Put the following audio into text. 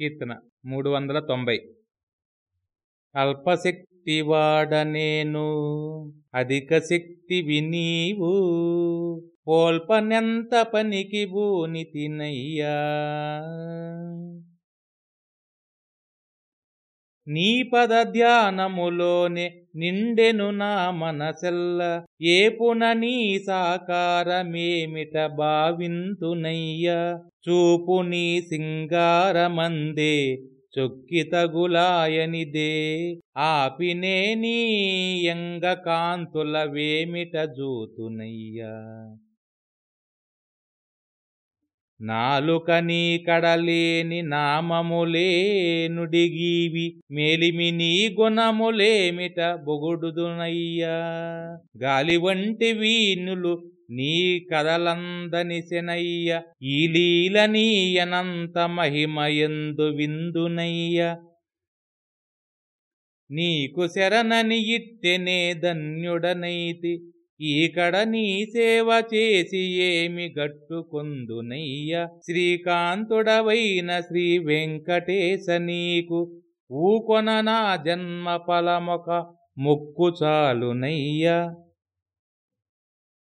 కీర్తన మూడు వందల తొంభై. అల్పశక్తివాడ నేను అధిక శక్తి వినీవు పోల్పనెంత పనికి బూని తినయ్యా. నీ పద ధ్యానములోనే నిండెను నా మనసెల్ల. ఏపున నీ సాకారమేమిట భావింతునయ్యా? చూపు నీ సింగారమందే చొక్కి తగులాయనిదే. ఆపినే నీ ఎంగ కాంతుల వేమిట జూతునయ్యా? నాలుక నీ కడలేని నామములే నుడిగీవి మేలిమి నీ గుణములేమిట బొగుడుదునయ్యా. గాలి వంటి వీనులు నీ కదలందని శనయ్య ఈ లీల నీయనంత మహిమయందు విందునయ్య. నీకు శరణని ఇట్టెనే ధన్యుడనైతి ఈకడ నీ సేవ చేసి ఏమి గట్టుకొందునయ్య శ్రీకాంతుడవైన శ్రీ వెంకటేశ నీకు ఊకొన నా జన్మ ఫలమొక ముక్కు చాలునయ్యా